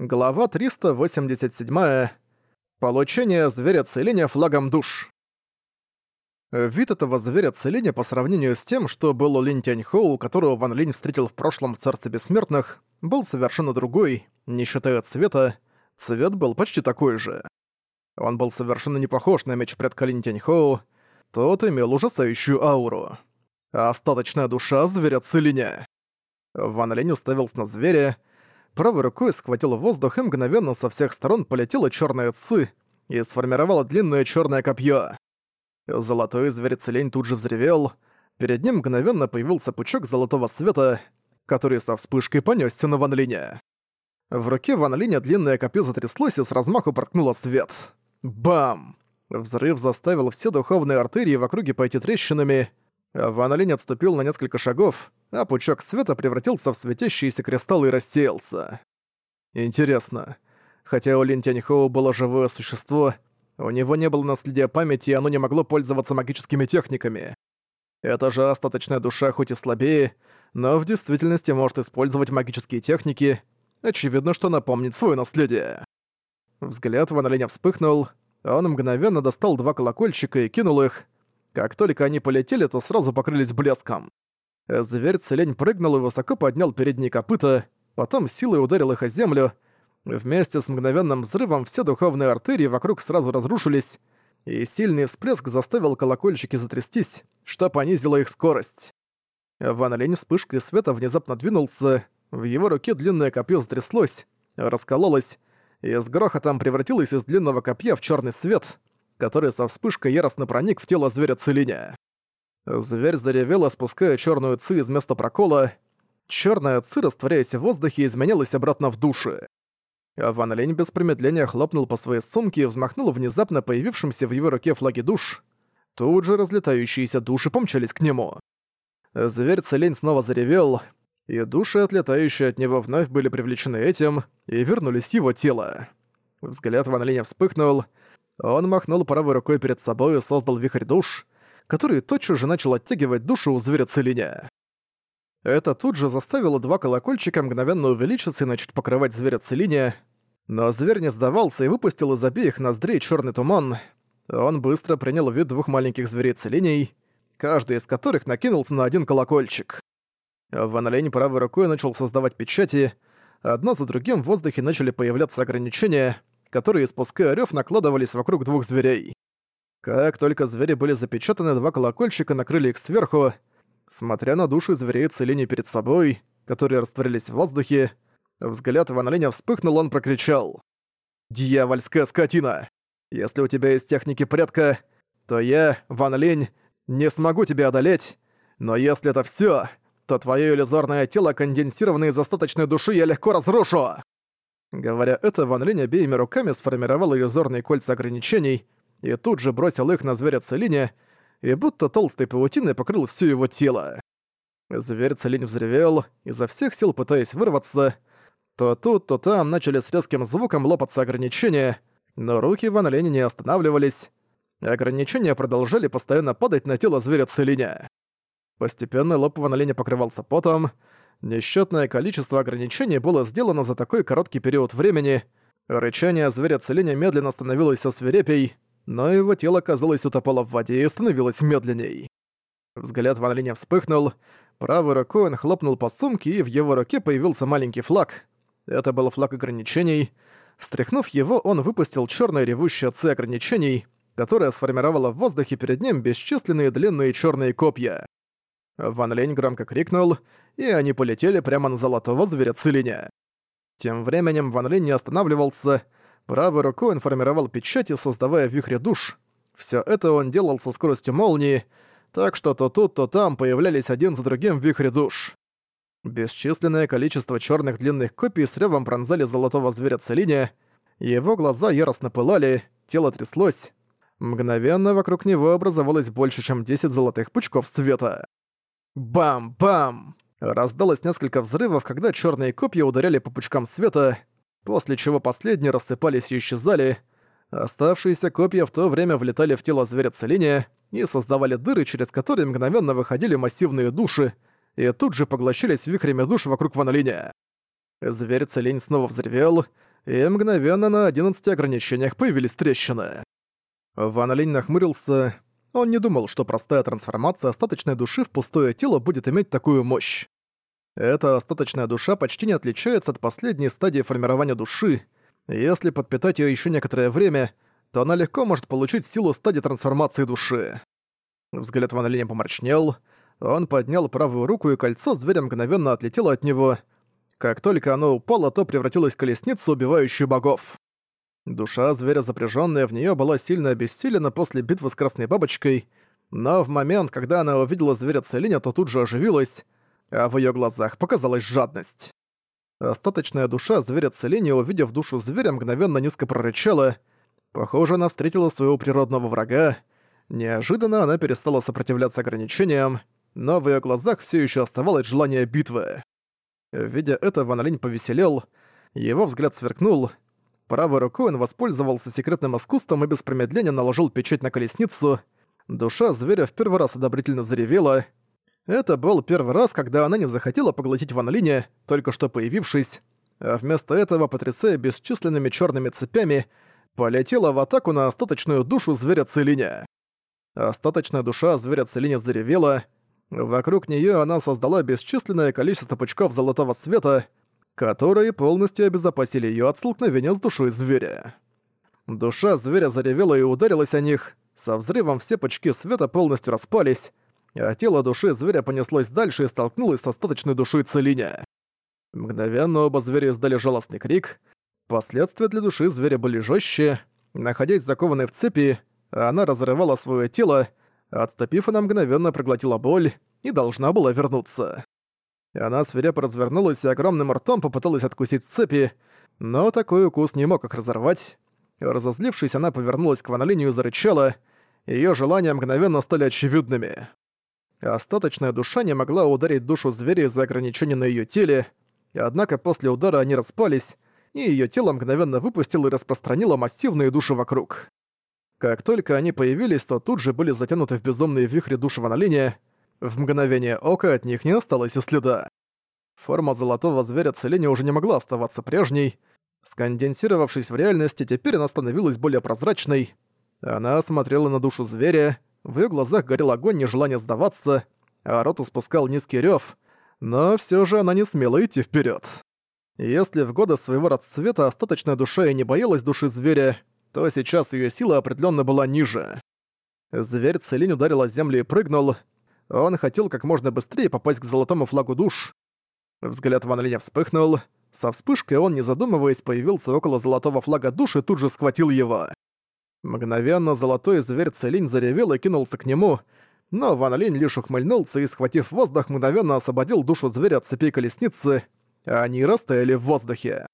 Глава 387. Получение зверя-целения флагом душ. Вид этого зверя-целения по сравнению с тем, что был у Линь Тяньхоу, которого Ван Линь встретил в прошлом в Царстве Бессмертных, был совершенно другой, не считая цвета. Цвет был почти такой же. Он был совершенно не похож на меч предка Линь Тяньхоу, тот имел ужасающую ауру. Остаточная душа зверя-целения. Ван Линь уставился на зверя, правой рукой схватил воздух и мгновенно со всех сторон полетела черная цы и сформировала длинное черное копье. Золотой зверь-целень тут же взревел, перед ним мгновенно появился пучок золотого света, который со вспышкой понесся на Ван Линя. В руке Ван Линя длинное копье затряслось и с размаху проткнуло свет. Бам! Взрыв заставил все духовные артерии в округе пойти трещинами, Ван Линь отступил на несколько шагов, а пучок света превратился в светящиеся кристаллы и рассеялся. Интересно. Хотя у Лин Тяньхоу было живое существо, у него не было наследия памяти, и оно не могло пользоваться магическими техниками. Это же остаточная душа хоть и слабее, но в действительности может использовать магические техники. Очевидно, что напомнит свое наследие. Взгляд Ван Линя вспыхнул, он мгновенно достал два колокольчика и кинул их, как только они полетели, то сразу покрылись блеском. Зверь-целень прыгнул и высоко поднял передние копыта, потом силой ударил их о землю. Вместе с мгновенным взрывом все духовные артерии вокруг сразу разрушились, и сильный всплеск заставил колокольчики затрястись, что понизило их скорость. Ван Лень вспышкой света внезапно двинулся, в его руке длинное копье стряслось, раскололось, и с грохотом превратилось из длинного копья в черный свет, который со вспышкой яростно проник в тело зверя Целиня. Зверь заревел, спуская черную ци из места прокола. Черная ци, растворяясь в воздухе, изменялась обратно в души. Ван Лень без промедления хлопнул по своей сумке и взмахнул внезапно появившимся в его руке флаги душ. Тут же разлетающиеся души помчались к нему. Зверь Целень снова заревел, и души, отлетающие от него, вновь были привлечены этим и вернулись в его тело. Взгляд Ван Линя вспыхнул — он махнул правой рукой перед собой и создал вихрь душ, который тотчас же начал оттягивать душу у зверя целиня. Это тут же заставило два колокольчика мгновенно увеличиться и начать покрывать зверя целиня, но зверь не сдавался и выпустил из обеих ноздрей черный туман. Он быстро принял вид двух маленьких зверей целиней, каждый из которых накинулся на один колокольчик. Ван Лень правой рукой начал создавать печати, одно за другим в воздухе начали появляться ограничения, которые, испуская рёв, накладывались вокруг двух зверей. Как только звери были запечатаны, два колокольчика накрыли их сверху. Смотря на души зверей целени перед собой, которые растворились в воздухе, взгляд Ван Линя вспыхнул, он прокричал. «Дьявольская скотина! Если у тебя есть техники предка, то я, Ван Линь, не смогу тебя одолеть, но если это всё, то твоё иллюзорное тело, конденсированное из остаточной души, я легко разрушу!» Говоря это, Ван Линь обеими руками сформировал иллюзорные кольца ограничений и тут же бросил их на зверя Целиня, и будто толстой паутиной покрыл всё его тело. Зверь Целинь взревел, изо всех сил пытаясь вырваться. То тут, то там начали с резким звуком лопаться ограничения, но руки Ван Линя не останавливались. Ограничения продолжали постоянно падать на тело зверя Целиня. Постепенно лоб Ван Линя покрывался потом, Несчетное количество ограничений было сделано за такой короткий период времени. Рычание зверя целения медленно становилось все свирепей, но его тело, казалось, утопало в воде и становилось медленней. Взгляд Ван Линя вспыхнул, правой рукой он хлопнул по сумке, и в его руке появился маленький флаг. Это был флаг ограничений. Встряхнув его, он выпустил черное ревущее ци ограничений, которое сформировало в воздухе перед ним бесчисленные длинные черные копья. Ван Лень громко крикнул, и они полетели прямо на золотого зверя Целиня. Тем временем Ван Линь не останавливался, правой рукой он формировал печати, создавая вихри душ. Все это он делал со скоростью молнии, так что то тут, то там появлялись один за другим вихри душ. Бесчисленное количество черных длинных копий с ревом пронзали золотого зверя Целиня, его глаза яростно пылали, тело тряслось. Мгновенно вокруг него образовалось больше, чем 10 золотых пучков света. Бам-бам! Раздалось несколько взрывов, когда черные копья ударяли по пучкам света, после чего последние рассыпались и исчезали. Оставшиеся копья в то время влетали в тело зверя целения и создавали дыры, через которые мгновенно выходили массивные души, и тут же поглощались вихрями душ вокруг Ван Линя. Зверь целень снова взревел, и мгновенно на 11 ограничениях появились трещины. Ван Линь нахмурился. Он не думал, что простая трансформация остаточной души в пустое тело будет иметь такую мощь. Эта остаточная душа почти не отличается от последней стадии формирования души. Если подпитать ее еще некоторое время, то она легко может получить силу стадии трансформации души. Взгляд Ван Линя помрачнел. Он поднял правую руку, и кольцо зверя мгновенно отлетело от него. Как только оно упало, то превратилось в колесницу, убивающую богов. Душа зверя, запряженная в нее, была сильно обессилена после битвы с Красной Бабочкой, но в момент, когда она увидела зверя Целиня, то тут же оживилась, а в ее глазах показалась жадность. Остаточная душа зверя Целиня, увидев душу зверя, мгновенно низко прорычала. Похоже, она встретила своего природного врага. Неожиданно она перестала сопротивляться ограничениям, но в ее глазах все еще оставалось желание битвы. Видя это, Ван Линь повеселел, его взгляд сверкнул. Правой рукой он воспользовался секретным искусством и без промедления наложил печать на колесницу. Душа зверя в первый раз одобрительно заревела. Это был первый раз, когда она не захотела поглотить Ван Линя, только что появившись, а вместо этого, потрясая бесчисленными черными цепями, полетела в атаку на остаточную душу зверя Целиня. Остаточная душа зверя Целиня заревела, Вокруг нее она создала бесчисленное количество пучков золотого света, которые полностью обезопасили ее от столкновения с душой зверя. Душа зверя заревела и ударилась о них, со взрывом все пучки света полностью распались, а тело души зверя понеслось дальше и столкнулось с остаточной душой Целиня. Мгновенно оба зверя издали жалостный крик. Последствия для души зверя были жестче. Находясь закованной в цепи, она разрывала свое тело, Отступив, она мгновенно проглотила боль и должна была вернуться. Она свирепо развернулась и огромным ртом попыталась откусить цепи, но такой укус не мог их разорвать. Разозлившись, она повернулась к Ванолинию и зарычала, её желания мгновенно стали очевидными. Остаточная душа не могла ударить душу зверя из-за ограничений на её теле, однако после удара они распались, и её тело мгновенно выпустило и распространило массивные души вокруг. Как только они появились, то тут же были затянуты в безумные вихри душевого налиния. В мгновение ока от них не осталось и следа. Форма золотого зверя целения уже не могла оставаться прежней. Сконденсировавшись в реальности, теперь она становилась более прозрачной. Она смотрела на душу зверя, в её глазах горел огонь нежелания сдаваться, а рот испускал низкий рёв, но всё же она не смела идти вперёд. Если в годы своего расцвета остаточная душа и не боялась души зверя, то сейчас ее сила определенно была ниже. Зверь Целинь ударил о землю и прыгнул. Он хотел как можно быстрее попасть к золотому флагу душ. Взгляд Ван Линя вспыхнул. Со вспышкой он, не задумываясь, появился около золотого флага душ и тут же схватил его. Мгновенно золотой зверь Целинь заревел и кинулся к нему, но Ван Линь лишь ухмыльнулся и, схватив воздух, мгновенно освободил душу зверя от цепи колесницы, а они растаяли в воздухе.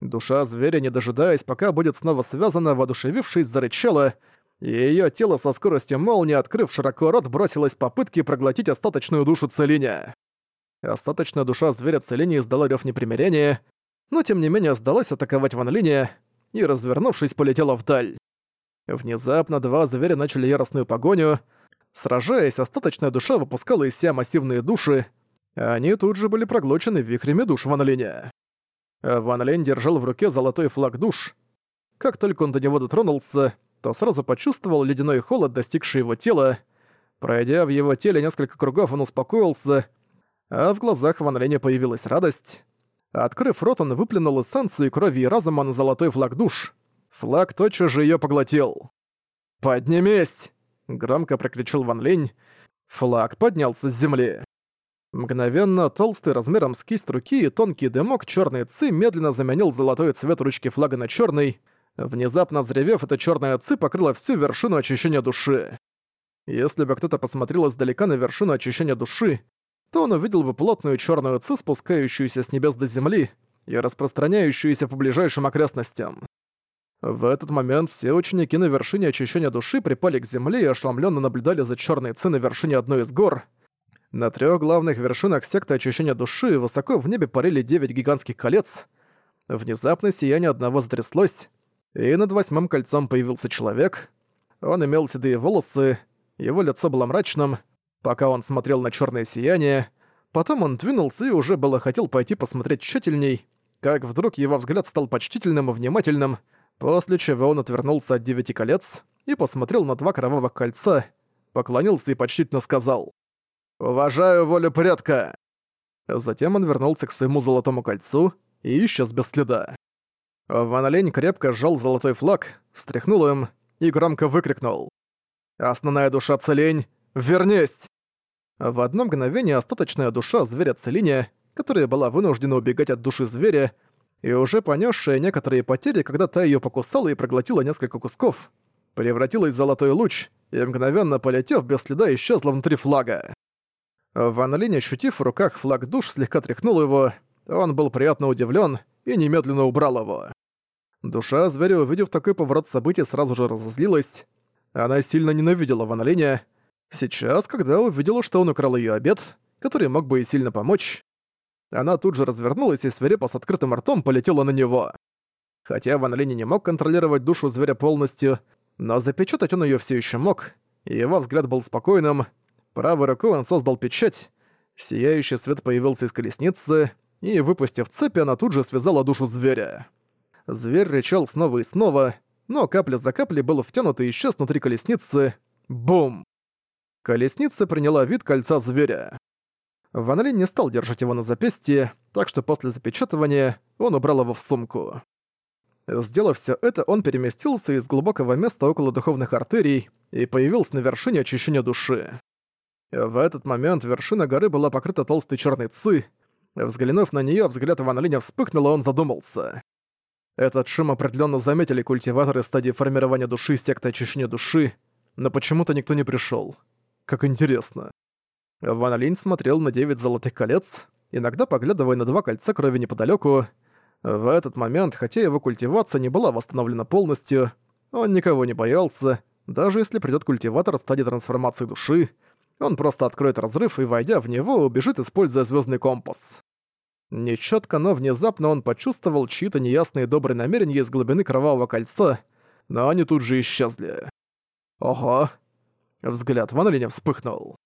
Душа зверя, не дожидаясь, пока будет снова связана, воодушевившись, зарычала, и её тело со скоростью молнии, открыв широко рот, бросилось попытки проглотить остаточную душу Целиня. Остаточная душа зверя Целиня издала рёв непримирения, но тем не менее сдалась атаковать Ван Линя и, развернувшись, полетела вдаль. Внезапно два зверя начали яростную погоню. Сражаясь, остаточная душа выпускала из себя массивные души, они тут же были проглочены вихрями душ Ван Линя. Ван Лень держал в руке золотой флаг душ. Как только он до него дотронулся, то сразу почувствовал ледяной холод, достигший его тела. Пройдя в его теле несколько кругов, он успокоился, а в глазах Ван Линя появилась радость. Открыв рот, он выплюнул эссенцию крови и разума на золотой флаг душ. Флаг тотчас же ее поглотил. «Поднимись!» — громко прокричал Ван Линь. Флаг поднялся с земли. Мгновенно толстый размером с кисть руки и тонкий дымок черной ци медленно заменил золотой цвет ручки флага на черный. Внезапно взревев, эта черная ци покрыла всю вершину очищения души. Если бы кто-то посмотрел издалека на вершину очищения души, то он увидел бы плотную черную ци, спускающуюся с небес до земли и распространяющуюся по ближайшим окрестностям. В этот момент все ученики на вершине очищения души припали к земле и ошеломленно наблюдали за черной ци на вершине одной из гор — на трех главных вершинах секты очищения души высоко в небе парили девять гигантских колец. Внезапно сияние одного затряслось, и над восьмым кольцом появился человек. Он имел седые волосы, его лицо было мрачным, пока он смотрел на черное сияние. Потом он двинулся и уже было хотел пойти посмотреть тщательней, как вдруг его взгляд стал почтительным и внимательным, после чего он отвернулся от девяти колец и посмотрел на два кровавых кольца, поклонился и почтительно сказал «Уважаю волю предка!» Затем он вернулся к своему золотому кольцу и исчез без следа. Ван Лень крепко сжал золотой флаг, встряхнул им и громко выкрикнул. «Основная душа Целень, вернись!» В одно мгновение остаточная душа зверя Целиня, которая была вынуждена убегать от души зверя, и уже понесшая некоторые потери, когда та ее покусала и проглотила несколько кусков, превратилась в золотой луч и, мгновенно полетев, без следа исчезла внутри флага. Ван Линь, ощутив в руках флаг душ, слегка тряхнул его, он был приятно удивлен и немедленно убрал его. Душа зверя, увидев такой поворот событий, сразу же разозлилась. Она сильно ненавидела Ван. Сейчас, когда увидела, что он украл ее обед, который мог бы ей сильно помочь, она тут же развернулась и свирепо с открытым ртом полетела на него. Хотя Ван не мог контролировать душу зверя полностью, но запечатать он ее все еще мог, и его взгляд был спокойным. Правой рукой он создал печать, сияющий свет появился из колесницы, и, выпустив цепи, она тут же связала душу зверя. Зверь рычал снова и снова, но капля за каплей был втянут и исчез внутри колесницы. Бум! Колесница приняла вид кольца зверя. Ван Линь не стал держать его на запястье, так что после запечатывания он убрал его в сумку. Сделав все это, он переместился из глубокого места около духовных артерий и появился на вершине очищения души. В этот момент вершина горы была покрыта толстой черной ци, Взглянув на нее, взгляд Ван Линя вспыхнул, и он задумался. Этот шум определенно заметили культиваторы стадии формирования души секты очищения души, но почему-то никто не пришел. Как интересно. Ван Линь смотрел на девять золотых колец, иногда поглядывая на два кольца крови неподалеку. В этот момент, хотя его культивация не была восстановлена полностью, он никого не боялся, даже если придет культиватор в стадии трансформации души, он просто откроет разрыв и, войдя в него, убежит, используя звездный компас. Нечётко, но внезапно он почувствовал чьи-то неясные добрые намерения из глубины Кровавого Кольца, но они тут же исчезли. Ого! Взгляд Ван Линя вспыхнул.